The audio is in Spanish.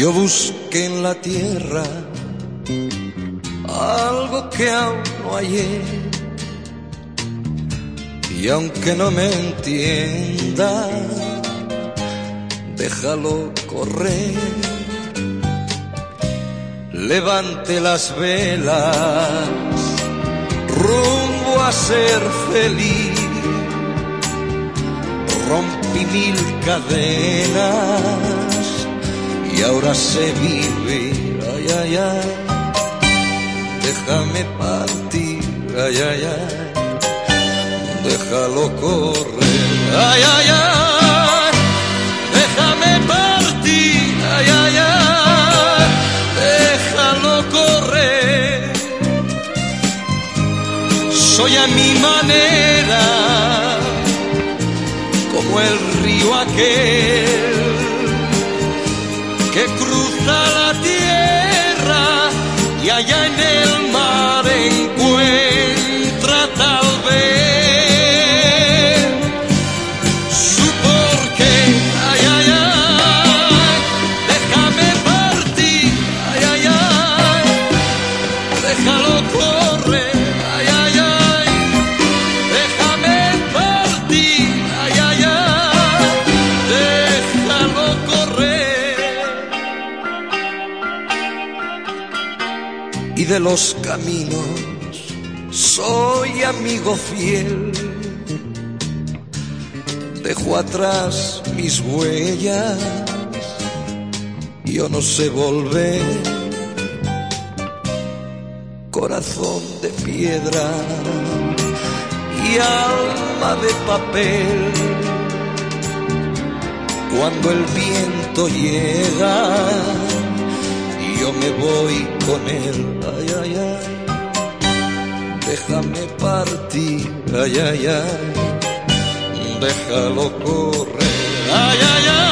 Yo busqué en la tierra algo que aún no hallé. Y aunque no me entienda, déjalo correr. Levante las velas, rumbo a ser feliz. Rompí mil cadenas y ahora se vive, ay, ay, ay. Déjame partir, ay, ay, ay. Déjalo correr, ay, ay, ay. Déjame partir, ay, ay, ay. Déjalo correr. Soy a mi manera, como el río aquel que cruza la tierra y de los caminos soy amigo fiel. Dejo atrás mis huellas, yo no sé volver. Corazón de piedra y alma de papel. Cuando el viento llega, yo me voy con él, ay, ay. Déjame partir, ay, ay, ay. Déjalo correr, ay, ay, ay.